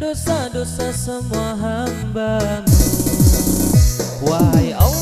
dosa-dosa semua hambamu. Wahai Allah,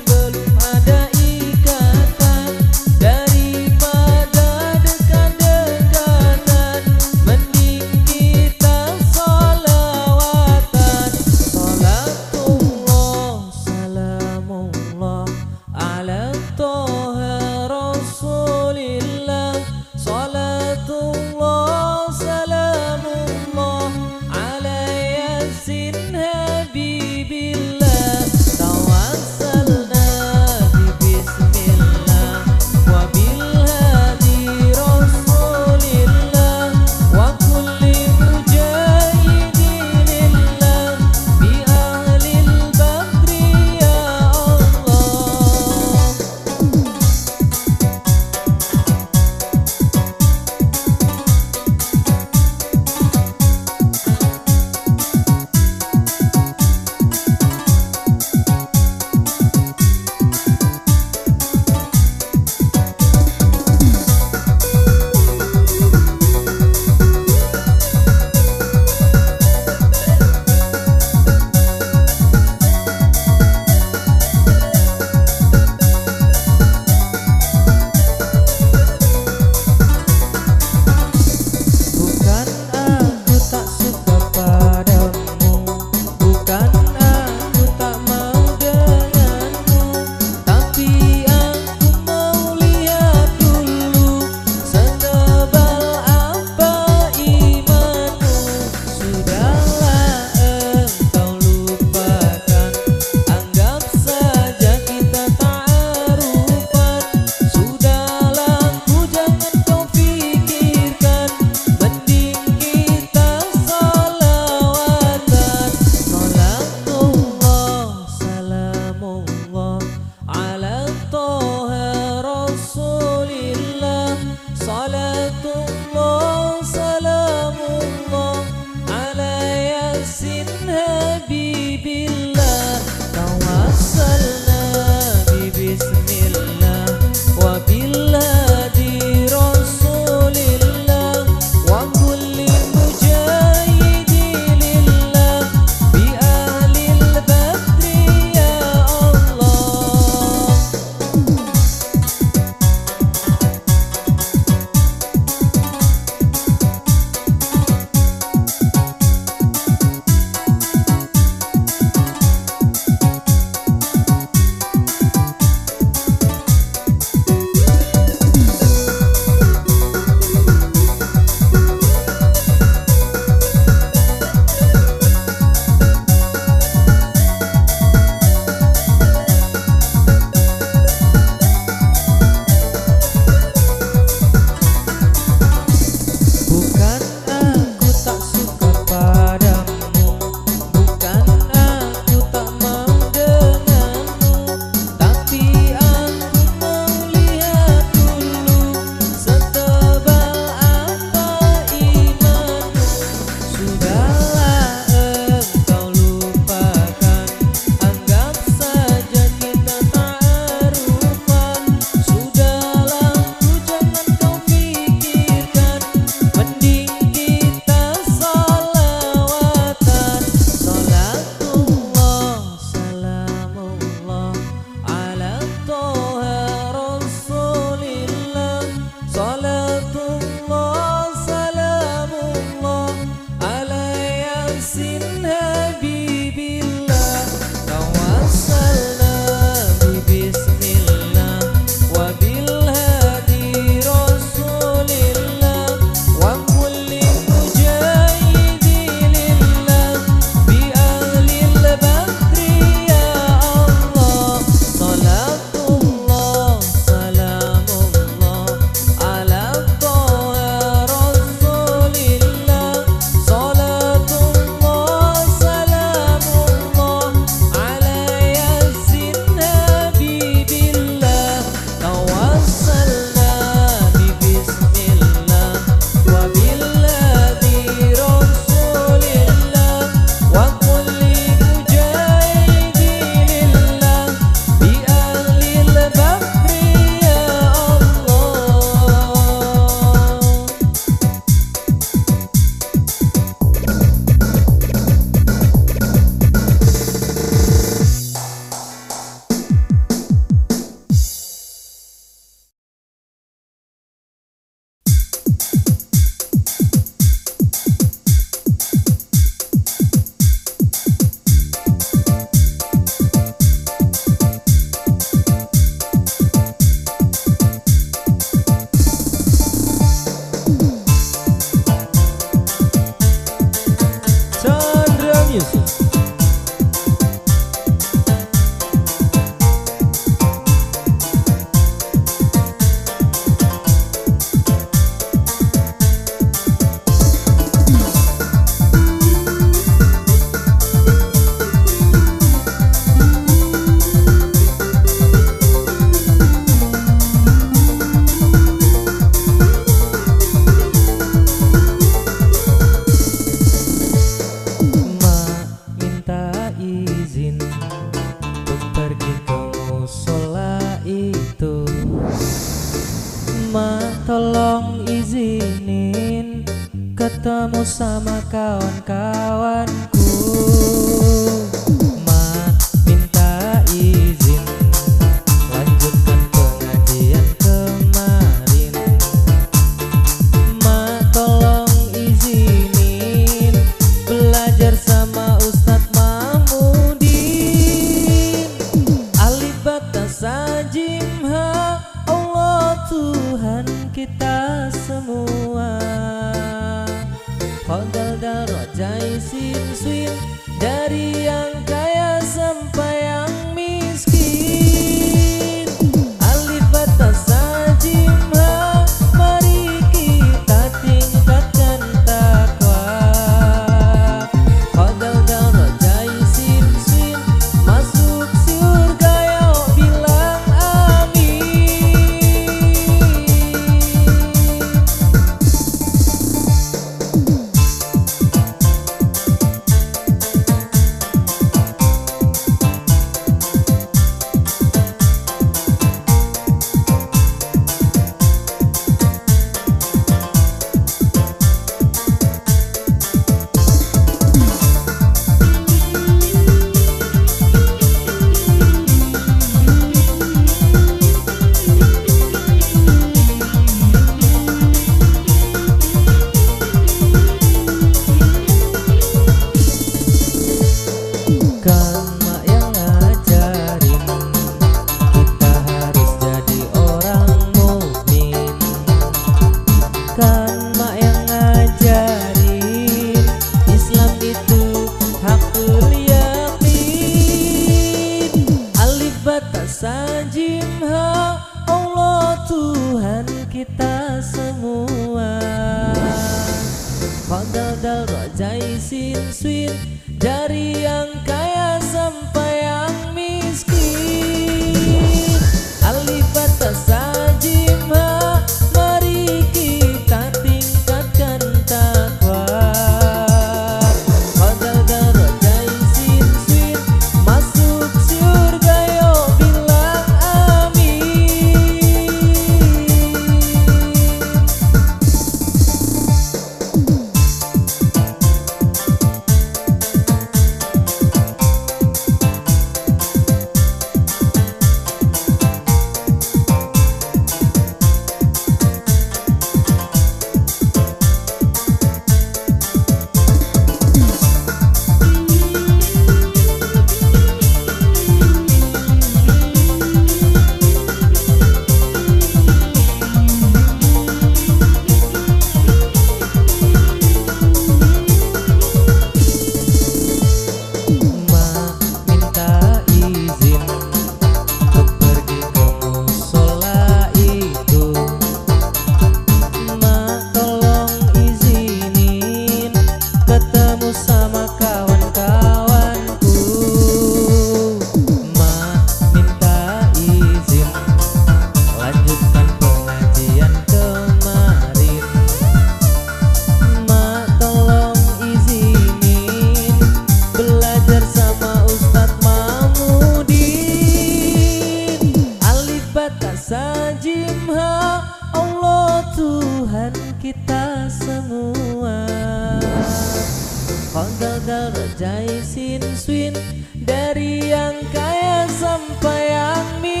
rojai sin swin Dari yang kaya sampai yang miskin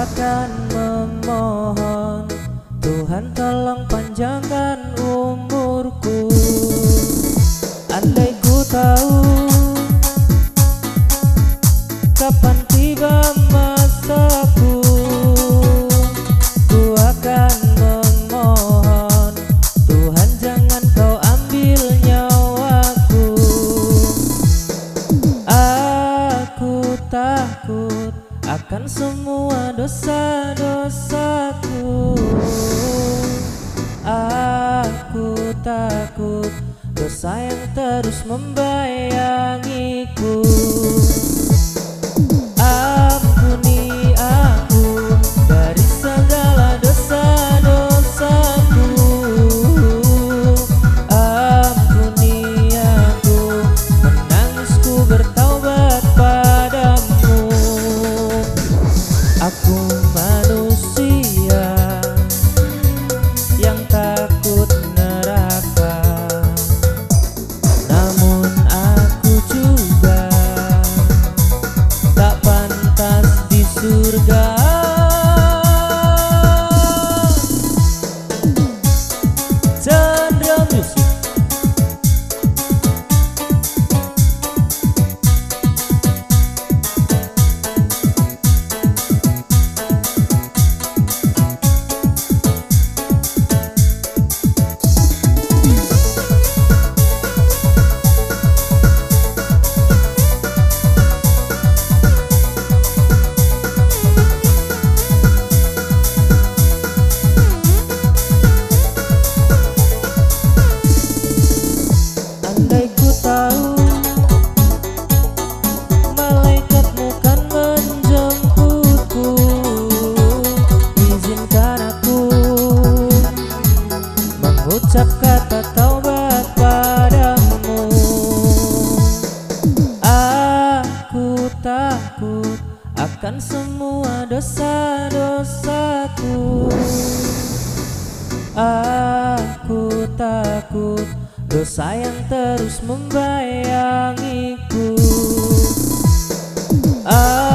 akan memohon Tuhan tolong panjangkan umurku. Andai ku tahu dosa-dosaku. Aku takut dosa yang terus membayar aku Dosa yang terus membayangiku ah.